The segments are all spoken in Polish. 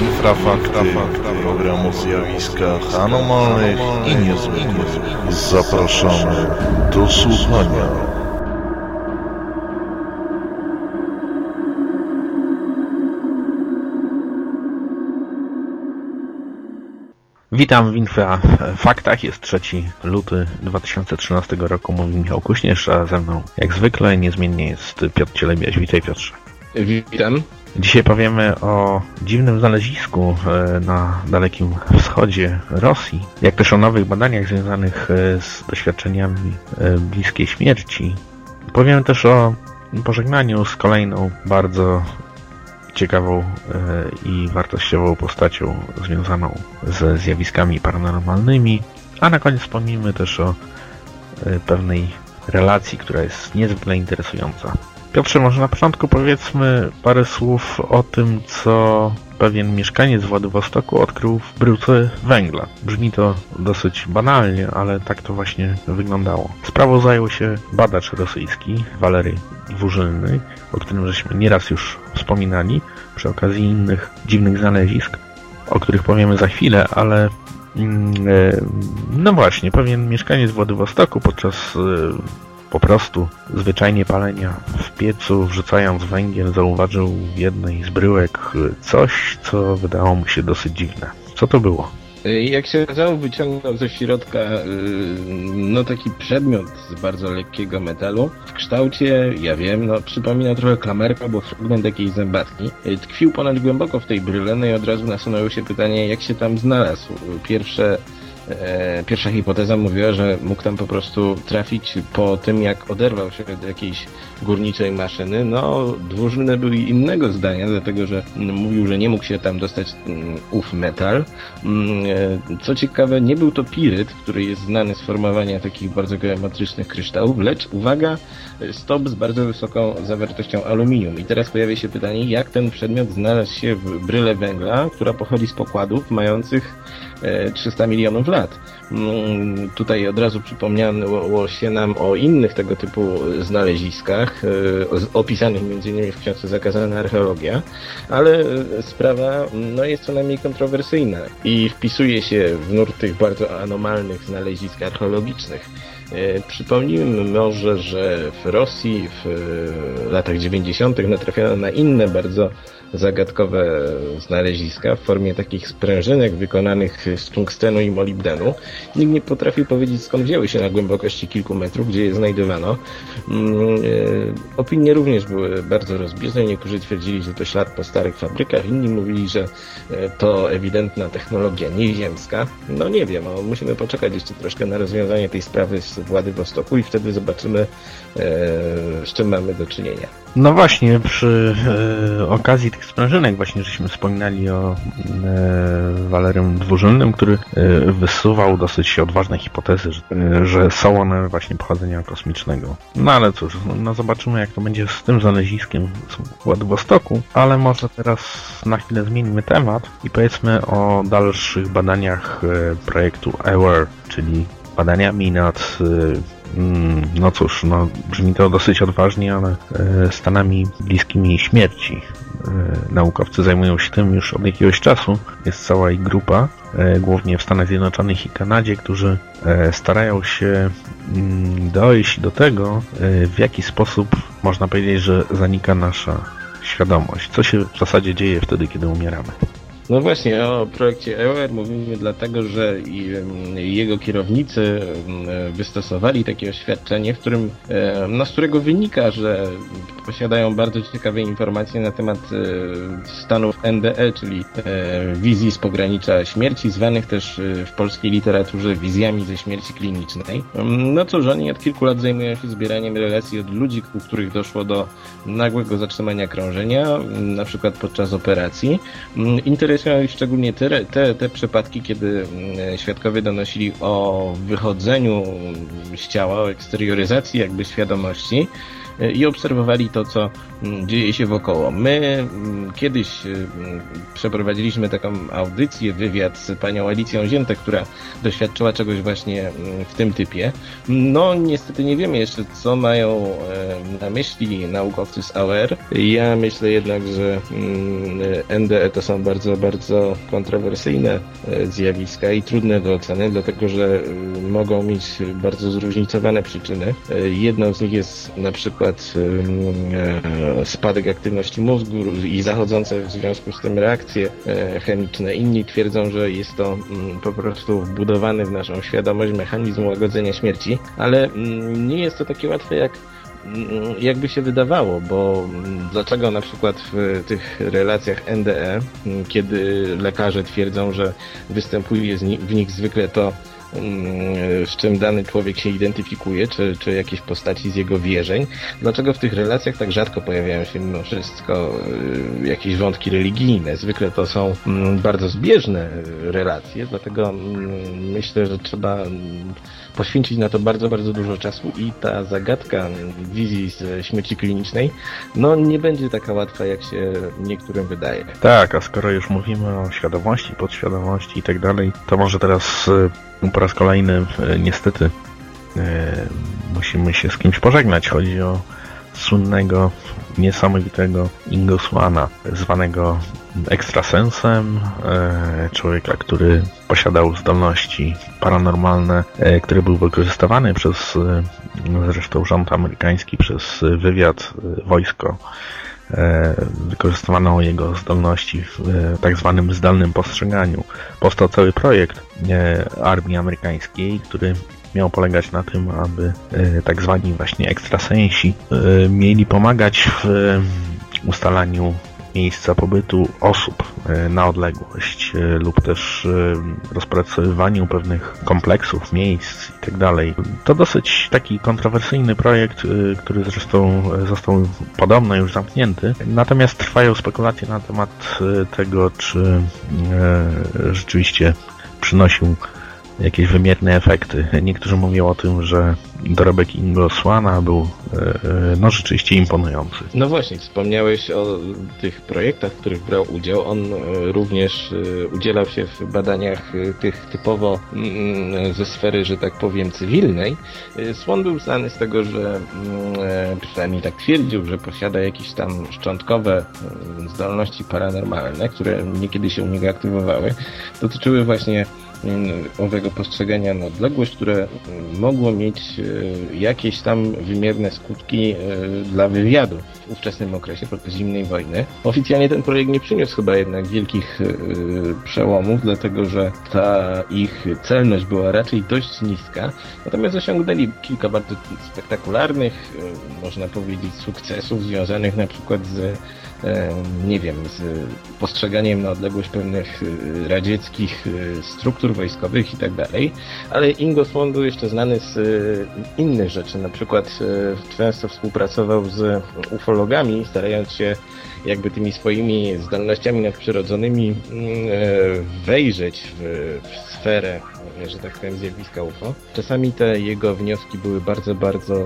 Infrafakty, program o zjawiskach anomalnych i niezwykłych. Zapraszamy do słuchania. Witam w Infra Faktach. Jest 3 luty 2013 roku. Mówi Michał Kuśnierz, a ze mną jak zwykle niezmiennie jest Piotr Cielebiaś. Witaj Piotrze. Witam. Dzisiaj powiemy o dziwnym znalezisku e, na Dalekim Wschodzie Rosji, jak też o nowych badaniach związanych e, z doświadczeniami e, bliskiej śmierci. Powiemy też o pożegnaniu z kolejną bardzo ciekawą i wartościową postacią związaną ze zjawiskami paranormalnymi, a na koniec wspomnimy też o pewnej relacji, która jest niezwykle interesująca. Piotrze, może na początku powiedzmy parę słów o tym, co pewien mieszkaniec Władywostoku odkrył w bryłce węgla. Brzmi to dosyć banalnie, ale tak to właśnie wyglądało. Sprawą zajął się badacz rosyjski, Walery Dwurzylny, o którym żeśmy nieraz już wspominali przy okazji innych dziwnych znalezisk, o których powiemy za chwilę, ale mm, e, no właśnie, pewien mieszkaniec Władywostoku podczas e, po prostu zwyczajnie palenia w piecu, wrzucając węgiel, zauważył w jednej z bryłek coś, co wydało mu się dosyć dziwne. Co to było? Jak się okazało, wyciągnął ze środka y, no taki przedmiot z bardzo lekkiego metalu w kształcie, ja wiem, no przypomina trochę klamerka, bo fragment jakiejś zębatki. Y, tkwił ponad głęboko w tej bryle, no i od razu nasunęło się pytanie, jak się tam znalazł. Pierwsze pierwsza hipoteza mówiła, że mógł tam po prostu trafić po tym, jak oderwał się od jakiejś górniczej maszyny. No, dwurzny był innego zdania, dlatego że mówił, że nie mógł się tam dostać mm, ów metal. Mm, e, co ciekawe, nie był to piryt, który jest znany z formowania takich bardzo geometrycznych kryształów, lecz, uwaga, stop z bardzo wysoką zawartością aluminium. I teraz pojawia się pytanie, jak ten przedmiot znalazł się w bryle węgla, która pochodzi z pokładów mających 300 e, milionów lat. Mm, tutaj od razu przypomniało się nam o innych tego typu znaleziskach, e, opisanych m.in. w książce Zakazana Archeologia, ale sprawa no, jest co najmniej kontrowersyjna i wpisuje się w nurt tych bardzo anomalnych znalezisk archeologicznych. E, przypomnijmy może, że w Rosji w latach 90. natrafiono na inne bardzo zagadkowe znaleziska w formie takich sprężynek wykonanych z tungstenu i molibdenu. Nikt nie potrafił powiedzieć skąd wzięły się na głębokości kilku metrów, gdzie je znajdowano. Mm, e, opinie również były bardzo rozbieżne. Niektórzy twierdzili, że to ślad po starych fabrykach, inni mówili, że e, to ewidentna technologia nieziemska. No nie wiem, no, musimy poczekać jeszcze troszkę na rozwiązanie tej sprawy z Władywostoku i wtedy zobaczymy, e, z czym mamy do czynienia. No właśnie, przy okazji tych sprężynek właśnie żeśmy wspominali o e, Walerym Dwurzylnym, który e, wysuwał dosyć odważne hipotezy, że, e, że są one właśnie pochodzenia kosmicznego. No ale cóż, no, no zobaczymy jak to będzie z tym znaleziskiem z Władywostoku, ale może teraz na chwilę zmienimy temat i powiedzmy o dalszych badaniach e, projektu AWARE, czyli badaniami nad e, Mm, no cóż, no, brzmi to dosyć odważnie, ale e, Stanami bliskimi śmierci. E, naukowcy zajmują się tym już od jakiegoś czasu. Jest cała ich grupa, e, głównie w Stanach Zjednoczonych i Kanadzie, którzy starają się mm, dojść do tego, w jaki sposób można powiedzieć, że zanika nasza świadomość. Co się w zasadzie dzieje wtedy, kiedy umieramy. No właśnie, o projekcie EOR mówimy dlatego, że jego kierownicy wystosowali takie oświadczenie, w którym, no, z którego wynika, że posiadają bardzo ciekawe informacje na temat e, stanów NDE, czyli e, wizji z pogranicza śmierci, zwanych też e, w polskiej literaturze wizjami ze śmierci klinicznej. No cóż, oni od kilku lat zajmują się zbieraniem relacji od ludzi, u których doszło do nagłego zatrzymania krążenia, na przykład podczas operacji. Interesują ich szczególnie te, te, te przypadki, kiedy mm, świadkowie donosili o wychodzeniu z ciała, o eksterioryzacji jakby świadomości i obserwowali to, co mm, dzieje się wokoło. My mm, kiedyś mm, przeprowadziliśmy taką audycję, wywiad z panią Alicją Ziętek, która doświadczyła czegoś właśnie w tym typie. No niestety nie wiemy jeszcze, co mają na myśli naukowcy z AOR. Ja myślę jednak, że NDE to są bardzo, bardzo kontrowersyjne e, zjawiska i trudne do oceny, dlatego że mogą mieć bardzo zróżnicowane przyczyny. E, jedną z nich jest na przykład e, spadek aktywności mózgu i zachodzące w związku z tym reakcje chemiczne. Inni twierdzą, że jest to po prostu wbudowany w naszą świadomość mechanizm łagodzenia śmierci, ale nie jest to takie łatwe jak Mm, jakby się wydawało, bo mm, dlaczego na przykład w tych relacjach NDE, mm, kiedy lekarze twierdzą, że występuje w nich zwykle to, z czym dany człowiek się identyfikuje, czy, czy jakieś postaci z jego wierzeń, dlaczego w tych relacjach tak rzadko pojawiają się mimo wszystko y, jakieś wątki religijne? Zwykle to są bardzo zbieżne relacje, dlatego myślę, że trzeba poświęcić na to bardzo, bardzo dużo czasu i ta zagadka wizji z śmierci klinicznej, no nie będzie taka łatwa, jak się niektórym wydaje. Tak, a skoro już mówimy o świadomości, podświadomości i tak dalej, to może teraz e, po raz kolejny e, niestety e, musimy się z kimś pożegnać. Chodzi o słynnego, niesamowitego Ingosłana, zwanego ekstrasensem, e, człowieka, który posiadał zdolności paranormalne, który był wykorzystywany przez zresztą rząd amerykański, przez wywiad, wojsko. Wykorzystywano jego zdolności w tak zwanym zdalnym postrzeganiu. Powstał cały projekt armii amerykańskiej, który miał polegać na tym, aby tak zwani właśnie ekstrasensi mieli pomagać w ustalaniu miejsca pobytu osób e, na odległość e, lub też e, rozpracowywaniu pewnych kompleksów, miejsc itd. Tak to dosyć taki kontrowersyjny projekt, który zresztą został podobno już zamknięty. Natomiast trwają spekulacje na temat tego, czy rzeczywiście przynosił jakieś wymierne efekty. Niektórzy mówią o tym, że dorobek Ingo Swana był e, e, no rzeczywiście imponujący. No właśnie, wspomniałeś o tych projektach, w których brał udział. On e, również udzielał się w badaniach tych typowo mm, ze sfery, że tak powiem, cywilnej. Swan był znany z tego, że mm, przynajmniej tak twierdził, że posiada jakieś tam szczątkowe zdolności paranormalne, które niekiedy się u niego aktywowały. Dotyczyły właśnie owego postrzegania na odległość, które mogło mieć e, jakieś tam wymierne skutki e, dla wywiadu w ówczesnym okresie podczas zimnej wojny. Oficjalnie ten projekt nie przyniósł chyba jednak wielkich e, przełomów, dlatego że ta ich celność była raczej dość niska, natomiast osiągnęli kilka bardzo spektakularnych, można powiedzieć, sukcesów związanych na przykład z nie wiem, z postrzeganiem na odległość pewnych y, radzieckich y, struktur wojskowych i tak dalej, ale Ingo Swan był jeszcze znany z y, innych rzeczy, na przykład często współpracował z ufologami, starając się jakby tymi swoimi zdolnościami nadprzyrodzonymi mm, wejrzeć w, w sferę że tak powiem, zjawiska UFO. Czasami te jego wnioski były bardzo, bardzo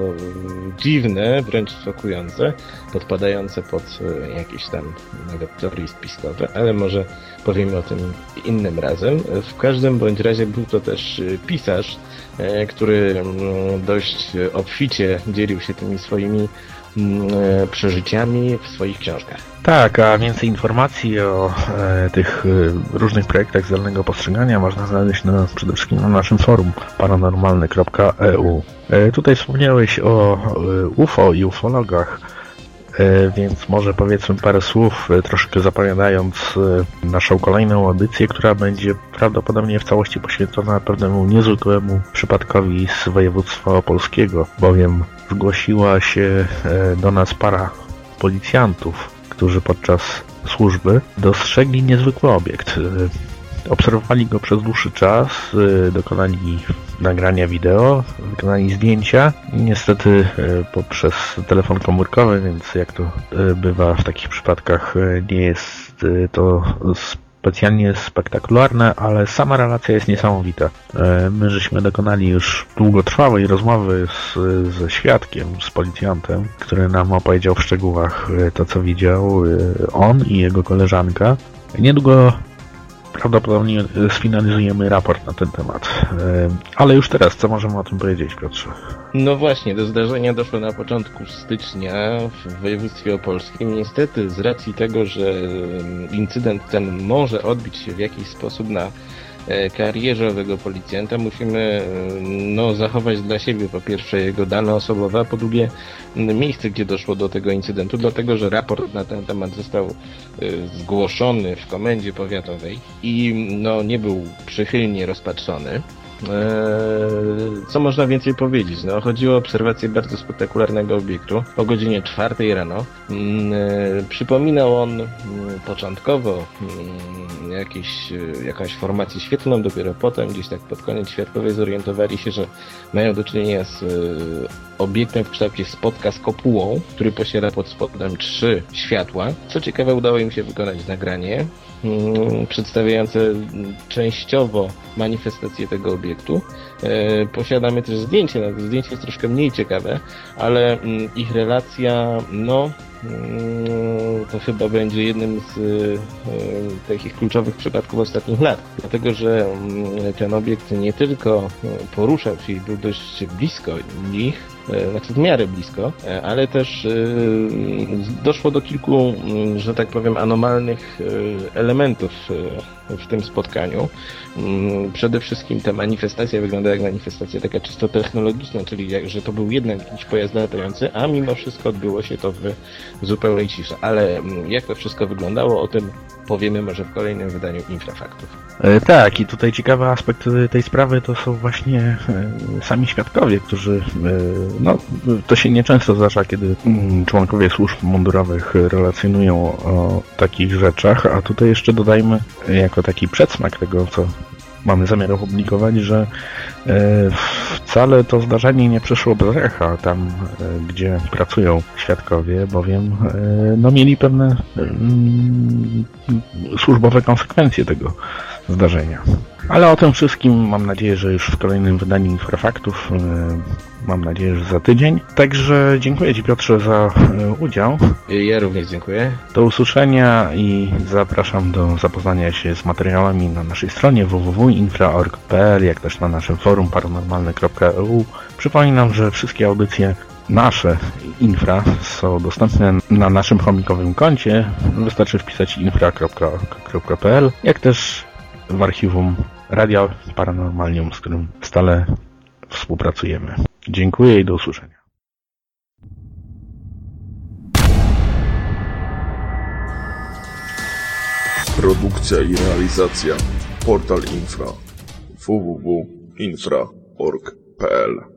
dziwne, wręcz szokujące, podpadające pod e, jakieś tam nawet teorie spiskowe, ale może powiemy o tym innym razem. W każdym bądź razie był to też e, pisarz, e, który mm, dość obficie dzielił się tymi swoimi mm, przeżyciami w swoich książkach. Tak, a więcej informacji o e, tych e, różnych projektach zdalnego postrzegania można znaleźć na, przede wszystkim na naszym forum paranormalny.eu. E, tutaj wspomniałeś o e, UFO i ufologach, e, więc może powiedzmy parę słów, e, troszkę zapowiadając naszą kolejną audycję, która będzie prawdopodobnie w całości poświęcona pewnemu niezwykłemu przypadkowi z województwa opolskiego, bowiem zgłosiła się do nas para policjantów, którzy podczas służby dostrzegli niezwykły obiekt. E, obserwowali go przez dłuższy czas, e, dokonali nagrania wideo, wykonali zdjęcia. Niestety e, poprzez telefon komórkowy, więc jak to bywa w takich przypadkach, nie jest to specjalnie spektakularne, ale sama relacja jest niesamowita. E, my żeśmy dokonali już długotrwałej rozmowy z, ze świadkiem, z policjantem, który nam opowiedział w szczegółach e, to, co widział on i jego koleżanka. Niedługo prawdopodobnie sfinalizujemy raport na ten temat. Ale już teraz, co możemy o tym powiedzieć, Piotrze? No właśnie, do zdarzenia doszło na początku stycznia w województwie opolskim. Niestety, z racji tego, że incydent ten może odbić się w jakiś sposób na E, karierze owego policjanta musimy e, no, zachować dla siebie po pierwsze jego dane osobowe, a po drugie miejsce, gdzie doszło do tego incydentu, dlatego że raport na ten temat został e, zgłoszony w komendzie powiatowej i no, nie był przychylnie rozpatrzony. Eee, co można więcej powiedzieć? No, chodziło o obserwację bardzo spektakularnego obiektu o godzinie 4 rano. Mm, eee, przypominał on mm, początkowo mm, jakieś, e, jakąś formację świetlną, dopiero potem, gdzieś tak pod koniec światłowej zorientowali się, że mają do czynienia z e, obiektem w kształcie spotka z kopułą, który posiada pod spodem trzy światła. Co ciekawe, udało im się wykonać nagranie przedstawiające częściowo manifestację tego obiektu. E, posiadamy też zdjęcie, no, zdjęcie jest troszkę mniej ciekawe, ale mm, ich relacja, no, mm, to chyba będzie jednym z e, takich kluczowych przypadków ostatnich lat. Dlatego, że mm, ten obiekt nie tylko e, poruszał się i był dość blisko nich, znaczy w miarę blisko, e, ale też e, doszło do kilku, że tak powiem, anomalnych elementów w tym spotkaniu. Mm, przede wszystkim ta manifestacja wygląda jak manifestacja taka czysto technologiczna, czyli jak, że to był jednak jakiś pojazd latający, a mimo wszystko odbyło się to w zupełnej ciszy. Ale mm, jak to wszystko wyglądało, o tym powiemy może w kolejnym wydaniu Infrafaktów. E, tak, i tutaj ciekawy aspekt tej sprawy to są właśnie e, sami świadkowie, którzy, e, no, to się nieczęsto zdarza, kiedy mm, członkowie służb mundurowych relacjonują o takich rzeczach, a tutaj jeszcze dodajmy, jako taki przedsmak tego, co mamy zamiar opublikować, że wcale to zdarzenie nie przeszło bez echa tam, gdzie pracują świadkowie, bowiem no, mieli pewne mm, służbowe konsekwencje tego zdarzenia. Ale o tym wszystkim mam nadzieję, że już w kolejnym wydaniu Infrafaktów, e, mam nadzieję, że za tydzień. Także dziękuję Ci Piotrze za e, udział. Ja również dziękuję. Do usłyszenia i zapraszam do zapoznania się z materiałami na naszej stronie www.infra.org.pl, jak też na naszym forum paranormalne.eu. Przypominam, że wszystkie audycje nasze infra są dostępne na naszym chomikowym koncie. Wystarczy wpisać infra.org.pl, jak też w archiwum Radia Paranormalium, z którym stale współpracujemy. Dziękuję i do usłyszenia. Produkcja i realizacja Portal Infra www.infra.org.pl